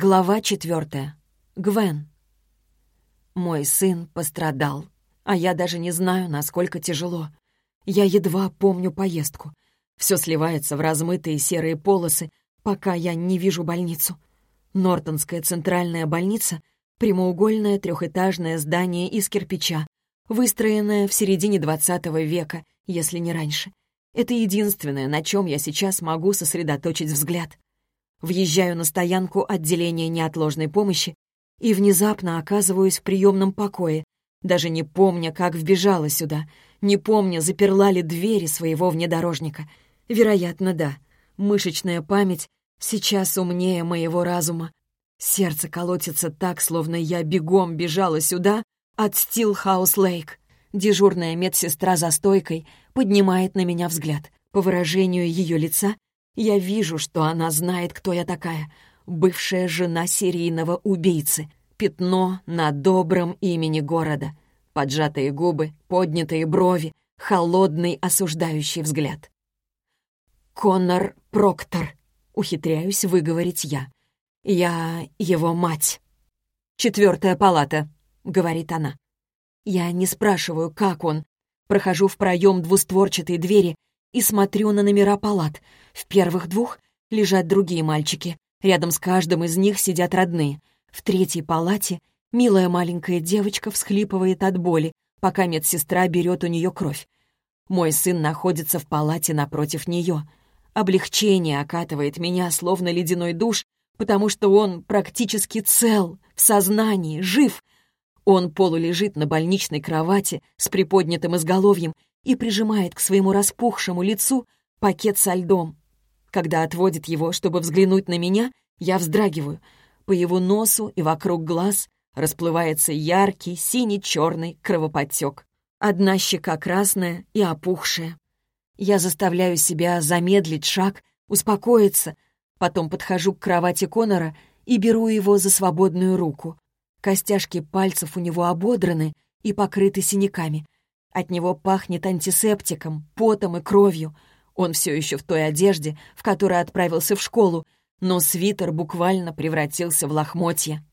Глава четвертая. Гвен. Мой сын пострадал, а я даже не знаю, насколько тяжело. Я едва помню поездку. Все сливается в размытые серые полосы, пока я не вижу больницу. Нортонская центральная больница — прямоугольное трехэтажное здание из кирпича, выстроенное в середине двадцатого века, если не раньше. Это единственное, на чем я сейчас могу сосредоточить взгляд. Въезжаю на стоянку отделения неотложной помощи и внезапно оказываюсь в приемном покое, даже не помня, как вбежала сюда, не помня, заперла ли двери своего внедорожника. Вероятно, да. Мышечная память сейчас умнее моего разума. Сердце колотится так, словно я бегом бежала сюда от Стилхаус-Лейк. Дежурная медсестра за стойкой поднимает на меня взгляд. По выражению ее лица я вижу, что она знает, кто я такая. Бывшая жена серийного убийцы. Пятно на добром имени города. Поджатые губы, поднятые брови, холодный осуждающий взгляд. «Коннор Проктор», — ухитряюсь выговорить я. «Я его мать». «Четвертая палата», — говорит она. Я не спрашиваю, как он. Прохожу в проем двустворчатой двери и смотрю на номера палат. В первых двух лежат другие мальчики. Рядом с каждым из них сидят родные. В третьей палате милая маленькая девочка всхлипывает от боли, пока медсестра берет у нее кровь. Мой сын находится в палате напротив нее. Облегчение окатывает меня, словно ледяной душ, потому что он практически цел, в сознании, жив. Он полулежит на больничной кровати с приподнятым изголовьем и прижимает к своему распухшему лицу пакет со льдом. Когда отводит его, чтобы взглянуть на меня, я вздрагиваю. По его носу и вокруг глаз расплывается яркий синий-черный кровоподтек. Одна щека красная и опухшая. Я заставляю себя замедлить шаг, успокоиться, потом подхожу к кровати Конора и беру его за свободную руку. Костяшки пальцев у него ободраны и покрыты синяками — от него пахнет антисептиком, потом и кровью. Он все еще в той одежде, в которой отправился в школу, но свитер буквально превратился в лохмотья.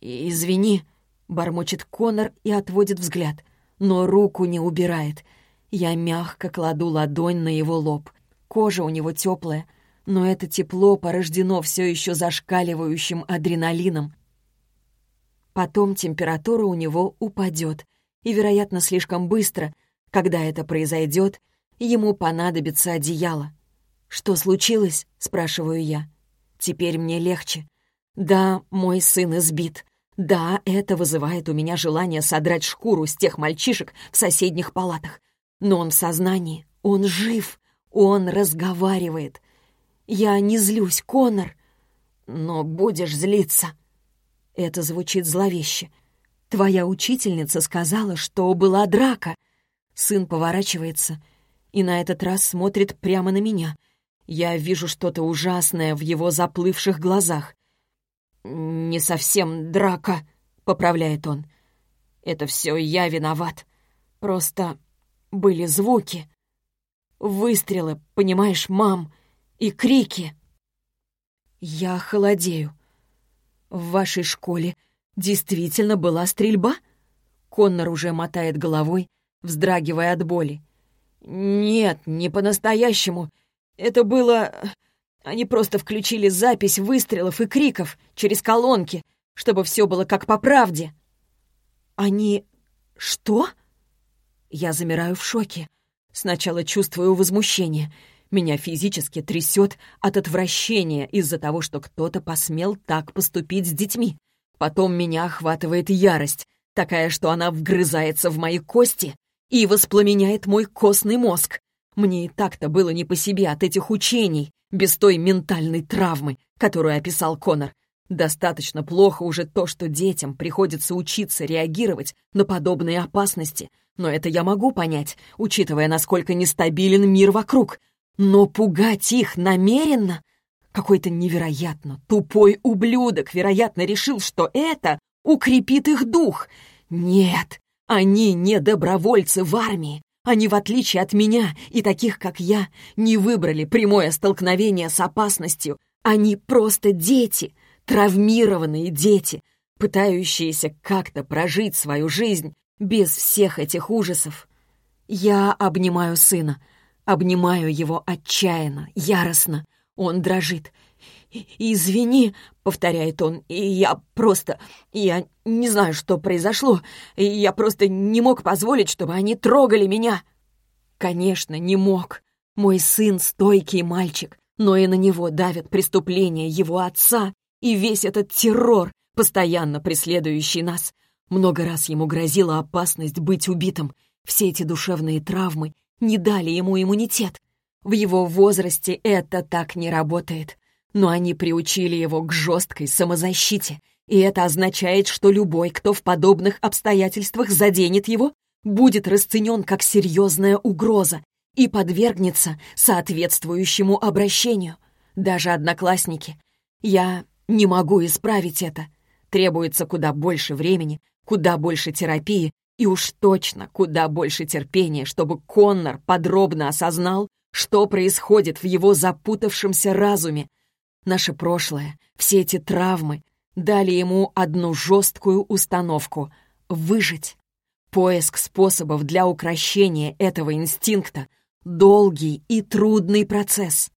«Извини», — бормочет Конор и отводит взгляд, но руку не убирает. Я мягко кладу ладонь на его лоб. Кожа у него теплая, но это тепло порождено все еще зашкаливающим адреналином. Потом температура у него упадет, и, вероятно, слишком быстро. Когда это произойдет, ему понадобится одеяло. «Что случилось?» — спрашиваю я. «Теперь мне легче. Да, мой сын избит. Да, это вызывает у меня желание содрать шкуру с тех мальчишек в соседних палатах. Но он в сознании, он жив, он разговаривает. Я не злюсь, Конор, но будешь злиться». Это звучит зловеще. Твоя учительница сказала, что была драка. Сын поворачивается и на этот раз смотрит прямо на меня. Я вижу что-то ужасное в его заплывших глазах. «Не совсем драка», — поправляет он. «Это все я виноват. Просто были звуки. Выстрелы, понимаешь, мам, и крики». Я холодею. В вашей школе Действительно была стрельба? Коннор уже мотает головой, вздрагивая от боли. «Нет, не по-настоящему. Это было... Они просто включили запись выстрелов и криков через колонки, чтобы все было как по правде». «Они... что?» Я замираю в шоке. Сначала чувствую возмущение. Меня физически трясет от отвращения из-за того, что кто-то посмел так поступить с детьми. Потом меня охватывает ярость, такая, что она вгрызается в мои кости и воспламеняет мой костный мозг. Мне и так-то было не по себе от этих учений, без той ментальной травмы, которую описал Конор. Достаточно плохо уже то, что детям приходится учиться реагировать на подобные опасности. Но это я могу понять, учитывая, насколько нестабилен мир вокруг. Но пугать их намеренно какой-то невероятно тупой ублюдок, вероятно, решил, что это укрепит их дух. Нет, они не добровольцы в армии. Они, в отличие от меня и таких, как я, не выбрали прямое столкновение с опасностью. Они просто дети, травмированные дети, пытающиеся как-то прожить свою жизнь без всех этих ужасов. Я обнимаю сына, обнимаю его отчаянно, яростно. Он дрожит. «Извини», — повторяет он, — «я просто... Я не знаю, что произошло. Я просто не мог позволить, чтобы они трогали меня». Конечно, не мог. Мой сын — стойкий мальчик, но и на него давят преступления его отца и весь этот террор, постоянно преследующий нас. Много раз ему грозила опасность быть убитым. Все эти душевные травмы не дали ему иммунитет. В его возрасте это так не работает. Но они приучили его к жесткой самозащите, и это означает, что любой, кто в подобных обстоятельствах заденет его, будет расценен как серьезная угроза и подвергнется соответствующему обращению. Даже одноклассники. Я не могу исправить это. Требуется куда больше времени, куда больше терапии и уж точно куда больше терпения, чтобы Коннор подробно осознал, что происходит в его запутавшемся разуме. Наше прошлое, все эти травмы дали ему одну жесткую установку — выжить. Поиск способов для укрощения этого инстинкта — долгий и трудный процесс.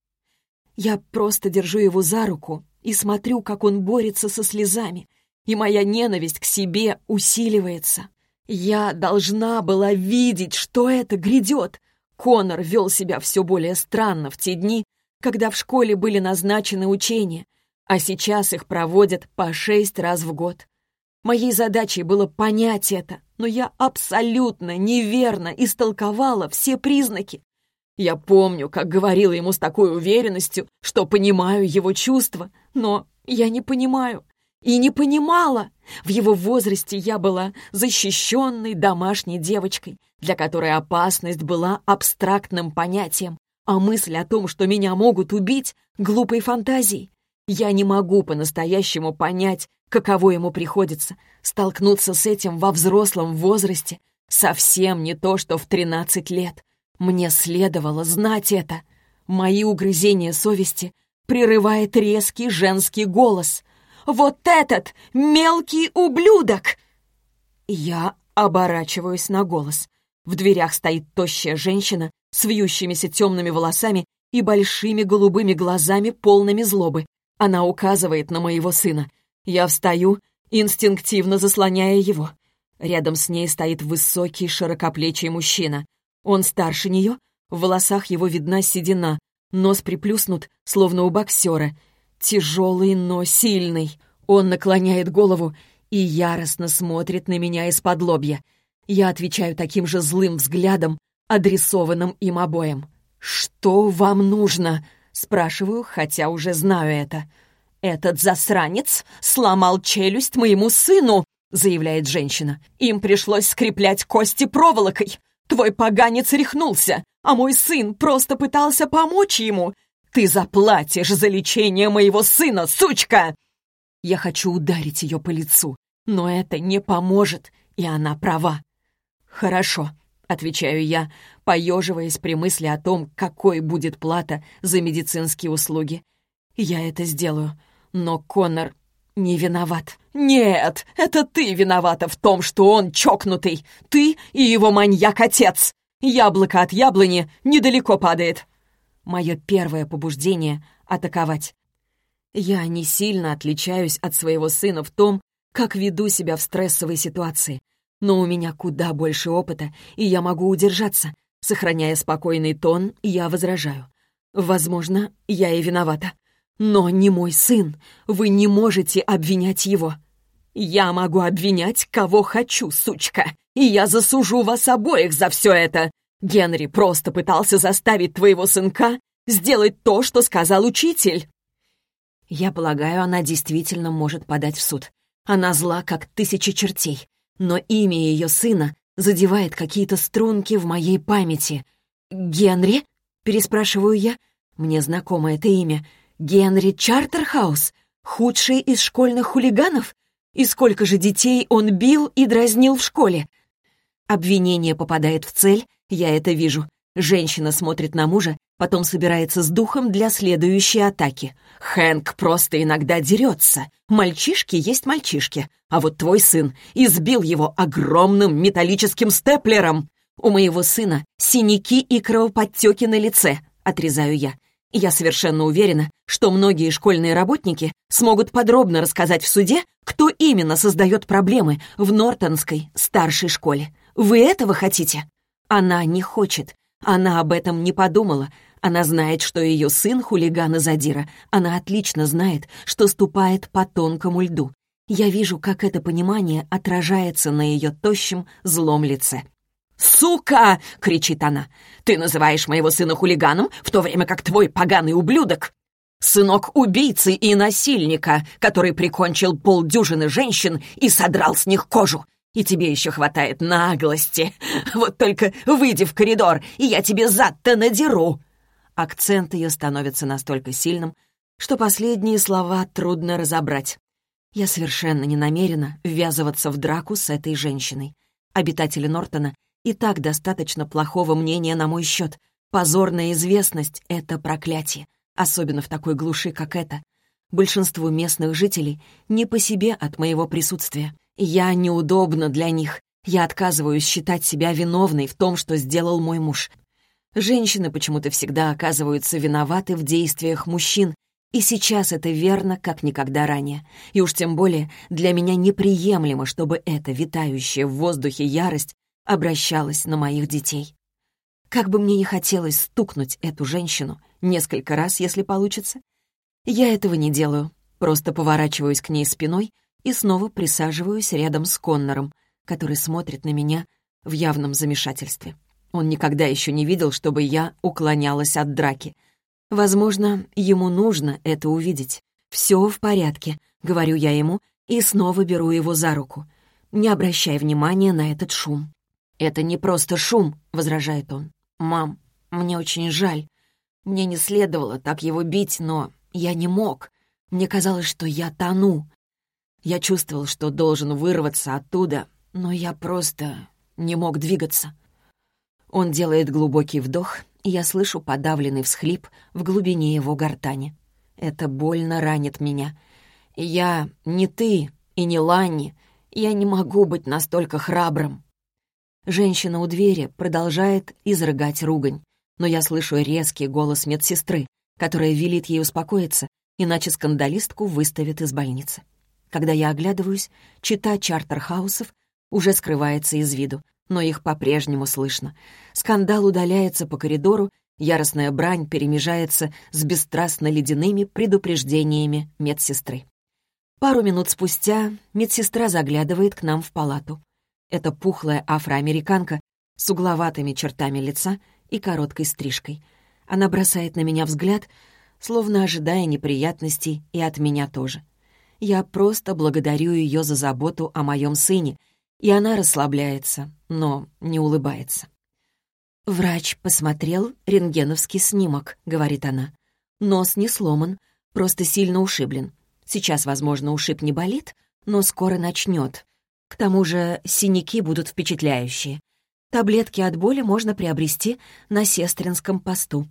Я просто держу его за руку и смотрю, как он борется со слезами, и моя ненависть к себе усиливается. Я должна была видеть, что это грядет. Конор вел себя все более странно в те дни, когда в школе были назначены учения, а сейчас их проводят по шесть раз в год. Моей задачей было понять это, но я абсолютно неверно истолковала все признаки. Я помню, как говорила ему с такой уверенностью, что понимаю его чувства, но я не понимаю. И не понимала. В его возрасте я была защищенной домашней девочкой, для которой опасность была абстрактным понятием, а мысль о том, что меня могут убить, глупой фантазией. Я не могу по-настоящему понять, каково ему приходится столкнуться с этим во взрослом возрасте. Совсем не то, что в 13 лет. Мне следовало знать это. Мои угрызения совести прерывает резкий женский голос. «Вот этот мелкий ублюдок!» Я оборачиваюсь на голос. В дверях стоит тощая женщина с вьющимися темными волосами и большими голубыми глазами, полными злобы. Она указывает на моего сына. Я встаю, инстинктивно заслоняя его. Рядом с ней стоит высокий, широкоплечий мужчина. Он старше нее, в волосах его видна седина, нос приплюснут, словно у боксера. Тяжелый, но сильный. Он наклоняет голову и яростно смотрит на меня из-под лобья. Я отвечаю таким же злым взглядом, адресованным им обоим. «Что вам нужно?» Спрашиваю, хотя уже знаю это. «Этот засранец сломал челюсть моему сыну», — заявляет женщина. «Им пришлось скреплять кости проволокой. Твой поганец рехнулся, а мой сын просто пытался помочь ему. Ты заплатишь за лечение моего сына, сучка!» Я хочу ударить ее по лицу, но это не поможет, и она права. «Хорошо», — отвечаю я, поеживаясь при мысли о том, какой будет плата за медицинские услуги. «Я это сделаю, но Коннор не виноват». «Нет, это ты виновата в том, что он чокнутый. Ты и его маньяк-отец. Яблоко от яблони недалеко падает». Мое первое побуждение — атаковать. Я не сильно отличаюсь от своего сына в том, как веду себя в стрессовой ситуации — но у меня куда больше опыта, и я могу удержаться. Сохраняя спокойный тон, я возражаю. Возможно, я и виновата. Но не мой сын. Вы не можете обвинять его. Я могу обвинять, кого хочу, сучка. И я засужу вас обоих за все это. Генри просто пытался заставить твоего сынка сделать то, что сказал учитель. Я полагаю, она действительно может подать в суд. Она зла, как тысяча чертей но имя ее сына задевает какие-то струнки в моей памяти. «Генри?» — переспрашиваю я. Мне знакомо это имя. «Генри Чартерхаус? Худший из школьных хулиганов? И сколько же детей он бил и дразнил в школе?» Обвинение попадает в цель, я это вижу. Женщина смотрит на мужа, потом собирается с духом для следующей атаки. Хэнк просто иногда дерется. Мальчишки есть мальчишки. А вот твой сын избил его огромным металлическим степлером. У моего сына синяки и кровоподтеки на лице, отрезаю я. Я совершенно уверена, что многие школьные работники смогут подробно рассказать в суде, кто именно создает проблемы в Нортонской старшей школе. Вы этого хотите? Она не хочет. Она об этом не подумала. Она знает, что ее сын хулиган и задира. Она отлично знает, что ступает по тонкому льду. Я вижу, как это понимание отражается на ее тощем, злом лице. «Сука!» — кричит она. «Ты называешь моего сына хулиганом, в то время как твой поганый ублюдок Сынок убийцы и насильника, который прикончил полдюжины женщин и содрал с них кожу. И тебе еще хватает наглости. Вот только выйди в коридор, и я тебе зад-то надеру!» Акцент ее становится настолько сильным, что последние слова трудно разобрать. Я совершенно не намерена ввязываться в драку с этой женщиной. Обитатели Нортона и так достаточно плохого мнения на мой счет. Позорная известность — это проклятие, особенно в такой глуши, как это. Большинству местных жителей не по себе от моего присутствия. Я неудобна для них. Я отказываюсь считать себя виновной в том, что сделал мой муж. Женщины почему-то всегда оказываются виноваты в действиях мужчин, и сейчас это верно, как никогда ранее. И уж тем более для меня неприемлемо, чтобы эта витающая в воздухе ярость обращалась на моих детей. Как бы мне не хотелось стукнуть эту женщину несколько раз, если получится, я этого не делаю, просто поворачиваюсь к ней спиной и снова присаживаюсь рядом с Коннором, который смотрит на меня в явном замешательстве. Он никогда еще не видел, чтобы я уклонялась от драки. Возможно, ему нужно это увидеть. «Все в порядке», — говорю я ему, и снова беру его за руку. Не обращай внимания на этот шум. «Это не просто шум», — возражает он. «Мам, мне очень жаль. Мне не следовало так его бить, но я не мог. Мне казалось, что я тону. Я чувствовал, что должен вырваться оттуда, но я просто не мог двигаться. Он делает глубокий вдох, и я слышу подавленный всхлип в глубине его гортани. Это больно ранит меня. я не ты и не Ланни. Я не могу быть настолько храбрым. Женщина у двери продолжает изрыгать ругань, но я слышу резкий голос медсестры, которая велит ей успокоиться, иначе скандалистку выставят из больницы. Когда я оглядываюсь, чита чартерхаусов уже скрывается из виду, но их по-прежнему слышно. Скандал удаляется по коридору, яростная брань перемежается с бесстрастно-ледяными предупреждениями медсестры. Пару минут спустя медсестра заглядывает к нам в палату. Это пухлая афроамериканка с угловатыми чертами лица и короткой стрижкой. Она бросает на меня взгляд, словно ожидая неприятностей и от меня тоже. Я просто благодарю ее за заботу о моем сыне, и она расслабляется, но не улыбается. «Врач посмотрел рентгеновский снимок», — говорит она. «Нос не сломан, просто сильно ушиблен. Сейчас, возможно, ушиб не болит, но скоро начнет. К тому же синяки будут впечатляющие. Таблетки от боли можно приобрести на сестринском посту.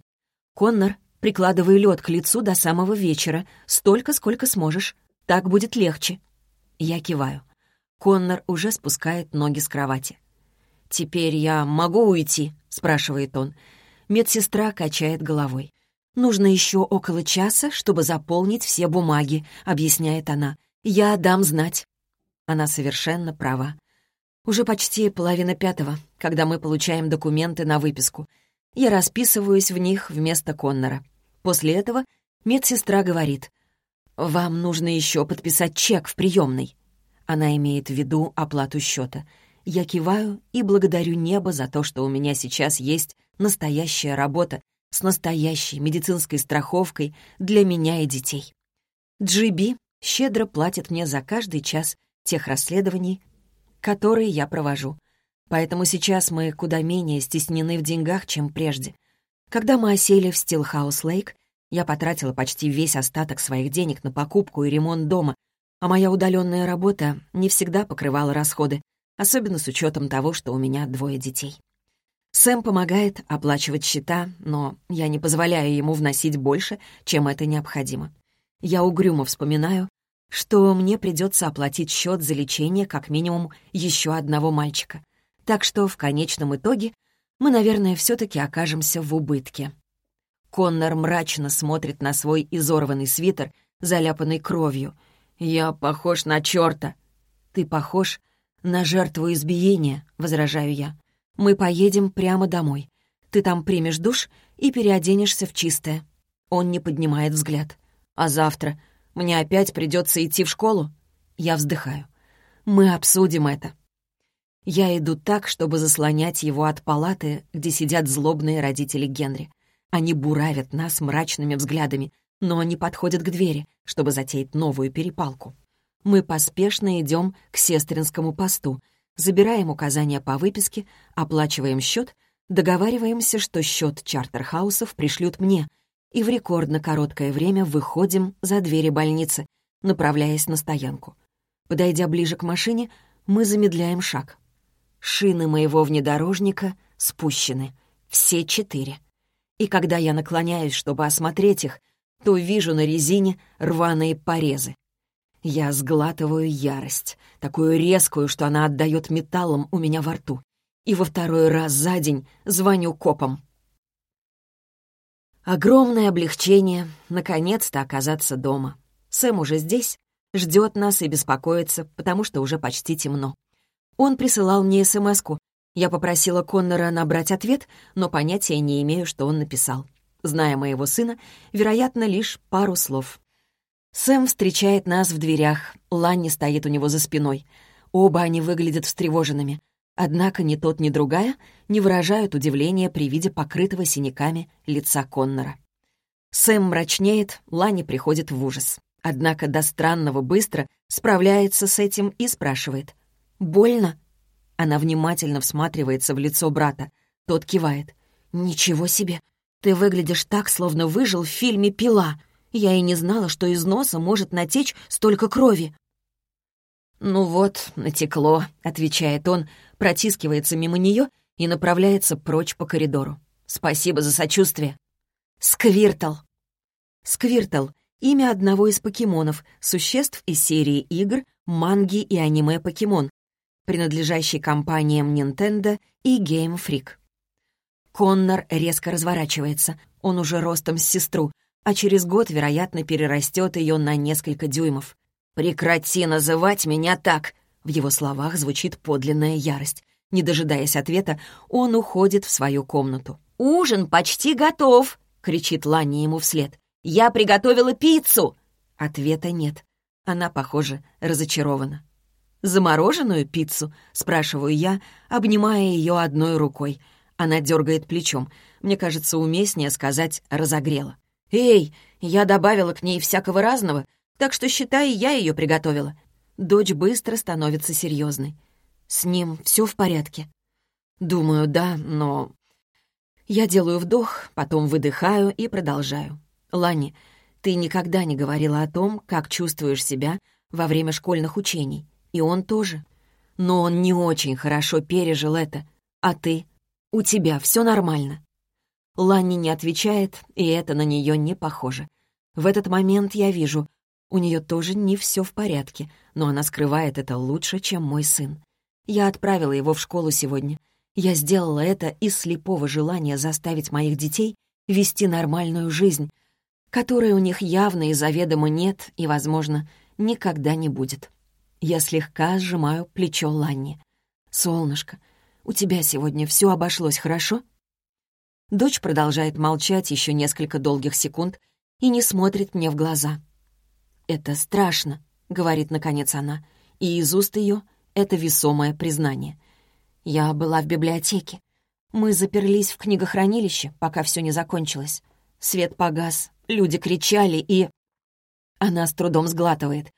Коннор, прикладывай лед к лицу до самого вечера, столько, сколько сможешь. Так будет легче». Я киваю. Коннор уже спускает ноги с кровати. «Теперь я могу уйти?» — спрашивает он. Медсестра качает головой. «Нужно еще около часа, чтобы заполнить все бумаги», — объясняет она. «Я дам знать». Она совершенно права. Уже почти половина пятого, когда мы получаем документы на выписку. Я расписываюсь в них вместо Коннора. После этого медсестра говорит — «Вам нужно еще подписать чек в приемной». Она имеет в виду оплату счета. Я киваю и благодарю небо за то, что у меня сейчас есть настоящая работа с настоящей медицинской страховкой для меня и детей. Джиби щедро платит мне за каждый час тех расследований, которые я провожу. Поэтому сейчас мы куда менее стеснены в деньгах, чем прежде. Когда мы осели в Стилхаус-Лейк, я потратила почти весь остаток своих денег на покупку и ремонт дома, а моя удаленная работа не всегда покрывала расходы, особенно с учетом того, что у меня двое детей. Сэм помогает оплачивать счета, но я не позволяю ему вносить больше, чем это необходимо. Я угрюмо вспоминаю, что мне придется оплатить счет за лечение как минимум еще одного мальчика. Так что в конечном итоге мы, наверное, все-таки окажемся в убытке. Коннор мрачно смотрит на свой изорванный свитер, заляпанный кровью. «Я похож на черта!» «Ты похож на жертву избиения», — возражаю я. «Мы поедем прямо домой. Ты там примешь душ и переоденешься в чистое». Он не поднимает взгляд. «А завтра мне опять придется идти в школу?» Я вздыхаю. «Мы обсудим это». Я иду так, чтобы заслонять его от палаты, где сидят злобные родители Генри. Они буравят нас мрачными взглядами, но не подходят к двери, чтобы затеять новую перепалку. Мы поспешно идем к сестринскому посту, забираем указания по выписке, оплачиваем счет, договариваемся, что счет чартерхаусов пришлют мне, и в рекордно короткое время выходим за двери больницы, направляясь на стоянку. Подойдя ближе к машине, мы замедляем шаг. Шины моего внедорожника спущены. Все четыре и когда я наклоняюсь, чтобы осмотреть их, то вижу на резине рваные порезы. Я сглатываю ярость, такую резкую, что она отдает металлом у меня во рту, и во второй раз за день звоню копам. Огромное облегчение наконец-то оказаться дома. Сэм уже здесь, ждет нас и беспокоится, потому что уже почти темно. Он присылал мне смс я попросила Коннора набрать ответ, но понятия не имею, что он написал. Зная моего сына, вероятно, лишь пару слов. Сэм встречает нас в дверях, Ланни стоит у него за спиной. Оба они выглядят встревоженными. Однако ни тот, ни другая не выражают удивления при виде покрытого синяками лица Коннора. Сэм мрачнеет, Ланни приходит в ужас. Однако до странного быстро справляется с этим и спрашивает. «Больно?» Она внимательно всматривается в лицо брата. Тот кивает. «Ничего себе! Ты выглядишь так, словно выжил в фильме «Пила». Я и не знала, что из носа может натечь столько крови». «Ну вот, натекло», — отвечает он, протискивается мимо нее и направляется прочь по коридору. «Спасибо за сочувствие». «Сквиртл». Сквиртл — имя одного из покемонов, существ из серии игр, манги и аниме «Покемон», принадлежащей компаниям Nintendo и Game Freak. Коннор резко разворачивается. Он уже ростом с сестру, а через год, вероятно, перерастет ее на несколько дюймов. «Прекрати называть меня так!» В его словах звучит подлинная ярость. Не дожидаясь ответа, он уходит в свою комнату. «Ужин почти готов!» — кричит Ланни ему вслед. «Я приготовила пиццу!» Ответа нет. Она, похоже, разочарована. «Замороженную пиццу?» — спрашиваю я, обнимая ее одной рукой. Она дергает плечом. Мне кажется, уместнее сказать «разогрела». «Эй, я добавила к ней всякого разного, так что, считай, я ее приготовила». Дочь быстро становится серьезной. «С ним все в порядке?» «Думаю, да, но...» Я делаю вдох, потом выдыхаю и продолжаю. «Ланни, ты никогда не говорила о том, как чувствуешь себя во время школьных учений. И он тоже. Но он не очень хорошо пережил это. А ты? У тебя все нормально?» Ланни не отвечает, и это на нее не похоже. В этот момент я вижу, у нее тоже не все в порядке, но она скрывает это лучше, чем мой сын. Я отправила его в школу сегодня. Я сделала это из слепого желания заставить моих детей вести нормальную жизнь, которой у них явно и заведомо нет и, возможно, никогда не будет. Я слегка сжимаю плечо Ланни. «Солнышко, у тебя сегодня все обошлось хорошо?» Дочь продолжает молчать еще несколько долгих секунд и не смотрит мне в глаза. «Это страшно», — говорит наконец она, и из уст ее это весомое признание. «Я была в библиотеке. Мы заперлись в книгохранилище, пока все не закончилось. Свет погас, люди кричали и...» Она с трудом сглатывает.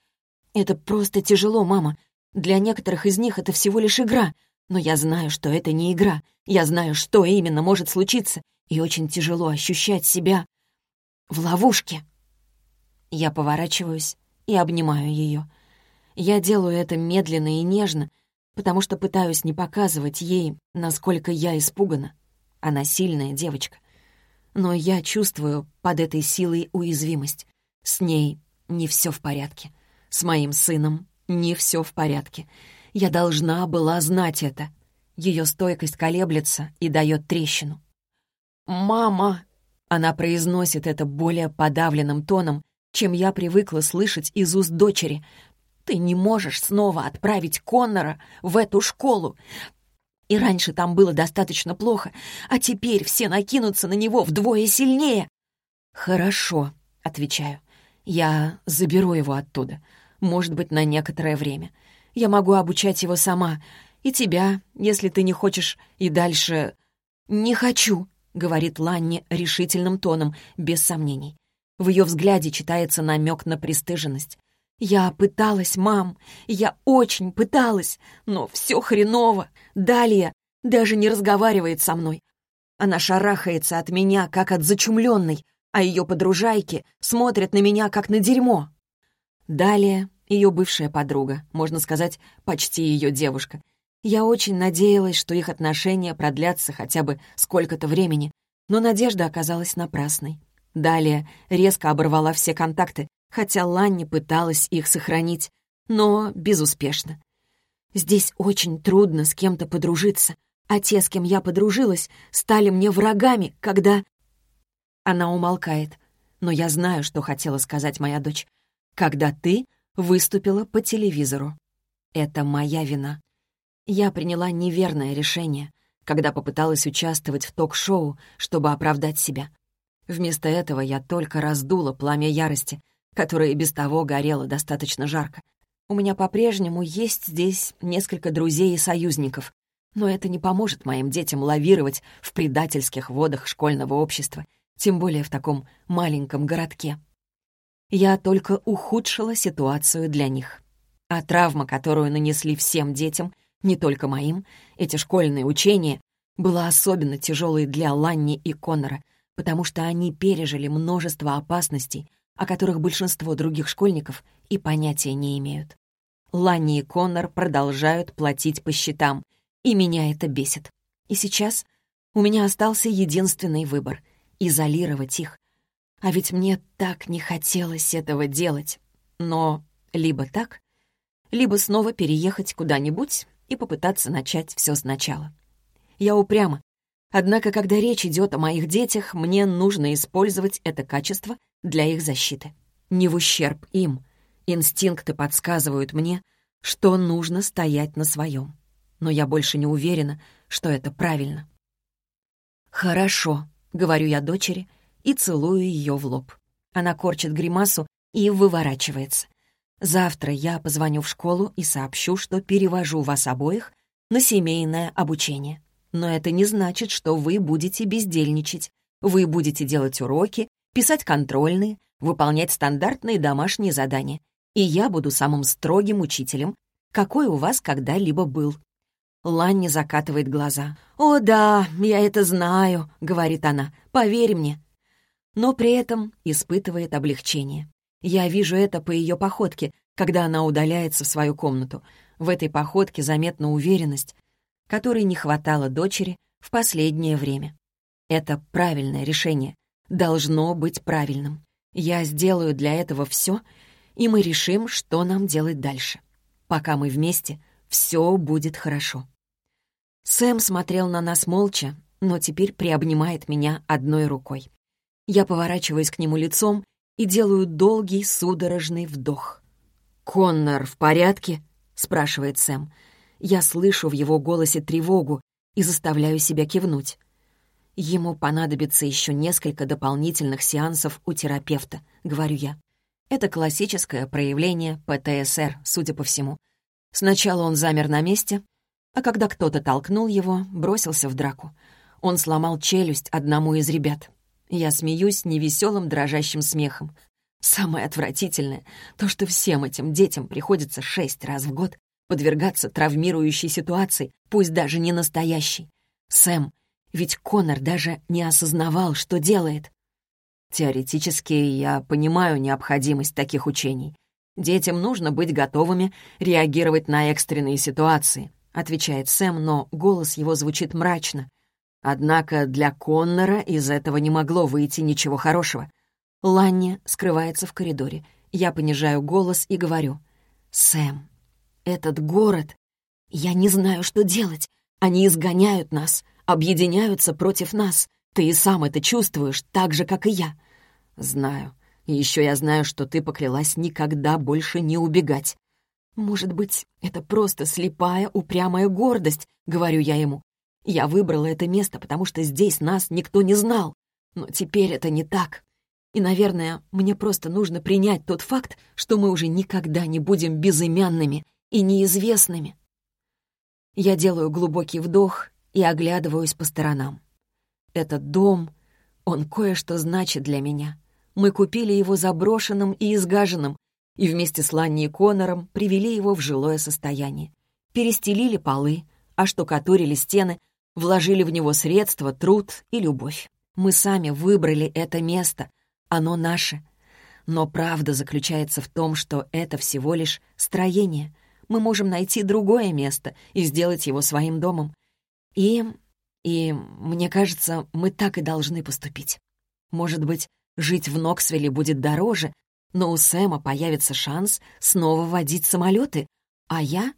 Это просто тяжело, мама. Для некоторых из них это всего лишь игра. Но я знаю, что это не игра. Я знаю, что именно может случиться. И очень тяжело ощущать себя в ловушке. Я поворачиваюсь и обнимаю ее. Я делаю это медленно и нежно, потому что пытаюсь не показывать ей, насколько я испугана. Она сильная девочка. Но я чувствую под этой силой уязвимость. С ней не все в порядке. С моим сыном не все в порядке. Я должна была знать это. Ее стойкость колеблется и дает трещину. «Мама!» Она произносит это более подавленным тоном, чем я привыкла слышать из уст дочери. «Ты не можешь снова отправить Коннора в эту школу. И раньше там было достаточно плохо, а теперь все накинутся на него вдвое сильнее». «Хорошо», — отвечаю. «Я заберу его оттуда. Может быть, на некоторое время. Я могу обучать его сама. И тебя, если ты не хочешь и дальше...» «Не хочу», — говорит Ланни решительным тоном, без сомнений. В ее взгляде читается намек на пристыженность. «Я пыталась, мам, я очень пыталась, но все хреново. Далее даже не разговаривает со мной. Она шарахается от меня, как от зачумленной, а ее подружайки смотрят на меня, как на дерьмо. Далее ее бывшая подруга, можно сказать, почти ее девушка. Я очень надеялась, что их отношения продлятся хотя бы сколько-то времени, но надежда оказалась напрасной. Далее резко оборвала все контакты, хотя Ланни пыталась их сохранить, но безуспешно. Здесь очень трудно с кем-то подружиться, а те, с кем я подружилась, стали мне врагами, когда... Она умолкает, но я знаю, что хотела сказать моя дочь. Когда ты выступила по телевизору. Это моя вина. Я приняла неверное решение, когда попыталась участвовать в ток-шоу, чтобы оправдать себя. Вместо этого я только раздула пламя ярости, которое и без того горело достаточно жарко. У меня по-прежнему есть здесь несколько друзей и союзников, но это не поможет моим детям лавировать в предательских водах школьного общества, тем более в таком маленьком городке. Я только ухудшила ситуацию для них. А травма, которую нанесли всем детям, не только моим, эти школьные учения, была особенно тяжелой для Ланни и Коннора — потому что они пережили множество опасностей, о которых большинство других школьников и понятия не имеют. Ланни и Коннор продолжают платить по счетам, и меня это бесит. И сейчас у меня остался единственный выбор — изолировать их. А ведь мне так не хотелось этого делать. Но либо так, либо снова переехать куда-нибудь и попытаться начать все сначала. Я упряма, Однако, когда речь идет о моих детях, мне нужно использовать это качество для их защиты. Не в ущерб им. Инстинкты подсказывают мне, что нужно стоять на своем. Но я больше не уверена, что это правильно. «Хорошо», — говорю я дочери и целую ее в лоб. Она корчит гримасу и выворачивается. «Завтра я позвоню в школу и сообщу, что перевожу вас обоих на семейное обучение. Но это не значит, что вы будете бездельничать. Вы будете делать уроки, писать контрольные, выполнять стандартные домашние задания. И я буду самым строгим учителем, какой у вас когда-либо был. Ланни закатывает глаза. «О да, я это знаю», — говорит она, — «поверь мне». Но при этом испытывает облегчение. Я вижу это по ее походке, когда она удаляется в свою комнату. В этой походке заметна уверенность, которой не хватало дочери в последнее время. Это правильное решение. Должно быть правильным. Я сделаю для этого все, и мы решим, что нам делать дальше. Пока мы вместе, все будет хорошо. Сэм смотрел на нас молча, но теперь приобнимает меня одной рукой. Я поворачиваюсь к нему лицом и делаю долгий судорожный вдох. «Коннор в порядке?» — спрашивает Сэм. Я слышу в его голосе тревогу и заставляю себя кивнуть. Ему понадобится еще несколько дополнительных сеансов у терапевта, говорю я. Это классическое проявление ПТСР, судя по всему. Сначала он замер на месте, а когда кто-то толкнул его, бросился в драку. Он сломал челюсть одному из ребят. Я смеюсь невеселым дрожащим смехом. Самое отвратительное — то, что всем этим детям приходится шесть раз в год подвергаться травмирующей ситуации, пусть даже не настоящей. Сэм, ведь Конор даже не осознавал, что делает. Теоретически я понимаю необходимость таких учений. Детям нужно быть готовыми реагировать на экстренные ситуации, отвечает Сэм, но голос его звучит мрачно. Однако для Коннора из этого не могло выйти ничего хорошего. Ланни скрывается в коридоре. Я понижаю голос и говорю. «Сэм, этот город... Я не знаю, что делать. Они изгоняют нас, объединяются против нас. Ты и сам это чувствуешь, так же, как и я». «Знаю. И еще я знаю, что ты поклялась никогда больше не убегать». «Может быть, это просто слепая, упрямая гордость», — говорю я ему. «Я выбрала это место, потому что здесь нас никто не знал. Но теперь это не так. И, наверное, мне просто нужно принять тот факт, что мы уже никогда не будем безымянными и неизвестными. Я делаю глубокий вдох и оглядываюсь по сторонам. Этот дом, он кое-что значит для меня. Мы купили его заброшенным и изгаженным, и вместе с Ланни и Коннором привели его в жилое состояние. Перестелили полы, оштукатурили стены, вложили в него средства, труд и любовь. Мы сами выбрали это место, оно наше. Но правда заключается в том, что это всего лишь строение. Мы можем найти другое место и сделать его своим домом. И... и, мне кажется, мы так и должны поступить. Может быть, жить в Ноксвилле будет дороже, но у Сэма появится шанс снова водить самолеты, а я...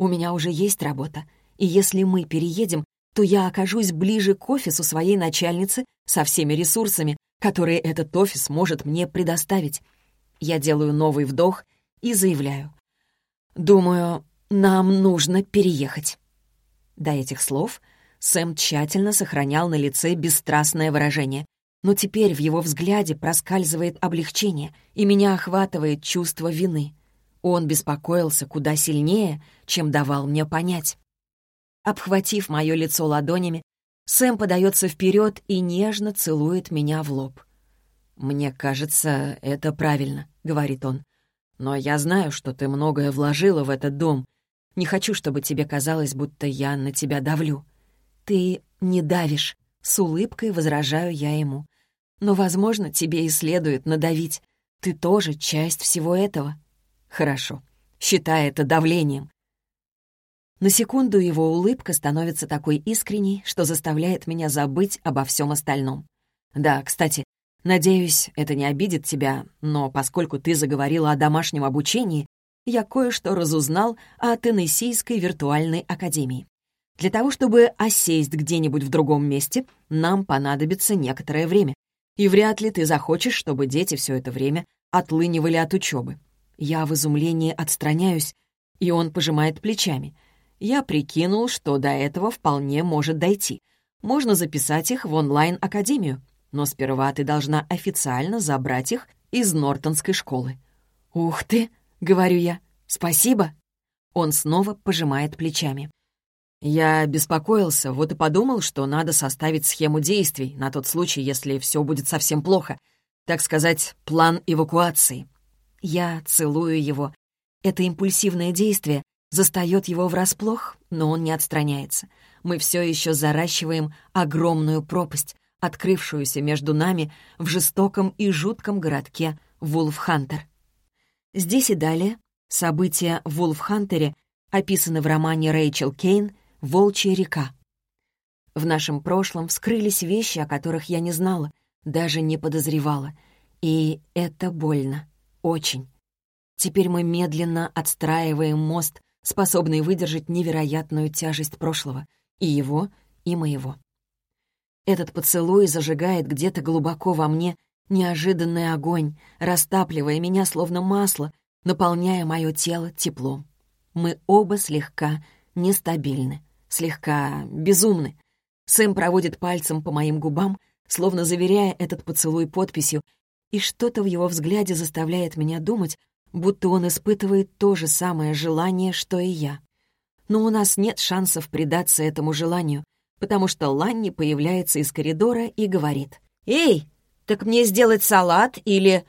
У меня уже есть работа, и если мы переедем, то я окажусь ближе к офису своей начальницы со всеми ресурсами, которые этот офис может мне предоставить. Я делаю новый вдох и заявляю. Думаю, нам нужно переехать. До этих слов Сэм тщательно сохранял на лице бесстрастное выражение, но теперь в его взгляде проскальзывает облегчение, и меня охватывает чувство вины. Он беспокоился куда сильнее, чем давал мне понять. Обхватив мое лицо ладонями, Сэм подается вперед и нежно целует меня в лоб. «Мне кажется, это правильно», — говорит он. «Но я знаю, что ты многое вложила в этот дом. Не хочу, чтобы тебе казалось, будто я на тебя давлю». «Ты не давишь», — с улыбкой возражаю я ему. «Но, возможно, тебе и следует надавить. Ты тоже часть всего этого». «Хорошо. Считай это давлением. На секунду его улыбка становится такой искренней, что заставляет меня забыть обо всем остальном. Да, кстати, надеюсь, это не обидит тебя, но поскольку ты заговорила о домашнем обучении, я кое-что разузнал о Теннессийской виртуальной академии. Для того, чтобы осесть где-нибудь в другом месте, нам понадобится некоторое время. И вряд ли ты захочешь, чтобы дети все это время отлынивали от учебы. Я в изумлении отстраняюсь, и он пожимает плечами — я прикинул, что до этого вполне может дойти. Можно записать их в онлайн-академию, но сперва ты должна официально забрать их из Нортонской школы. «Ух ты!» — говорю я. «Спасибо!» Он снова пожимает плечами. Я беспокоился, вот и подумал, что надо составить схему действий на тот случай, если все будет совсем плохо. Так сказать, план эвакуации. Я целую его. Это импульсивное действие Застает его врасплох, но он не отстраняется. Мы все еще заращиваем огромную пропасть, открывшуюся между нами в жестоком и жутком городке Вулфхантер. Здесь и далее события в Вулфхантере описаны в романе Рэйчел Кейн «Волчья река». В нашем прошлом вскрылись вещи, о которых я не знала, даже не подозревала. И это больно. Очень. Теперь мы медленно отстраиваем мост способный выдержать невероятную тяжесть прошлого, и его, и моего. Этот поцелуй зажигает где-то глубоко во мне неожиданный огонь, растапливая меня словно масло, наполняя мое тело теплом. Мы оба слегка нестабильны, слегка безумны. Сэм проводит пальцем по моим губам, словно заверяя этот поцелуй подписью, и что-то в его взгляде заставляет меня думать, будто он испытывает то же самое желание, что и я. Но у нас нет шансов предаться этому желанию, потому что Ланни появляется из коридора и говорит. «Эй, так мне сделать салат или...»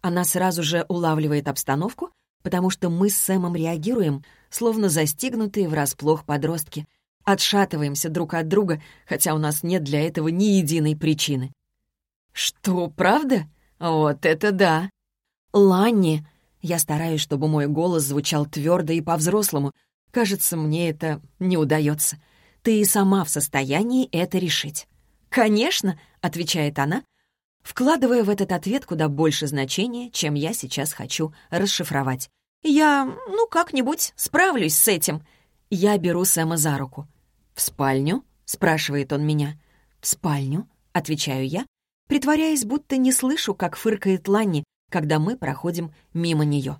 Она сразу же улавливает обстановку, потому что мы с Сэмом реагируем, словно застигнутые врасплох подростки. Отшатываемся друг от друга, хотя у нас нет для этого ни единой причины. «Что, правда? Вот это да!» «Ланни!» Я стараюсь, чтобы мой голос звучал твердо и по-взрослому. Кажется, мне это не удается. ты и сама в состоянии это решить». «Конечно», — отвечает она, вкладывая в этот ответ куда больше значения, чем я сейчас хочу расшифровать. «Я, ну, как-нибудь справлюсь с этим». Я беру Сэма за руку. «В спальню?» — спрашивает он меня. «В спальню?» — отвечаю я, притворяясь, будто не слышу, как фыркает Ланни, когда мы проходим мимо нее.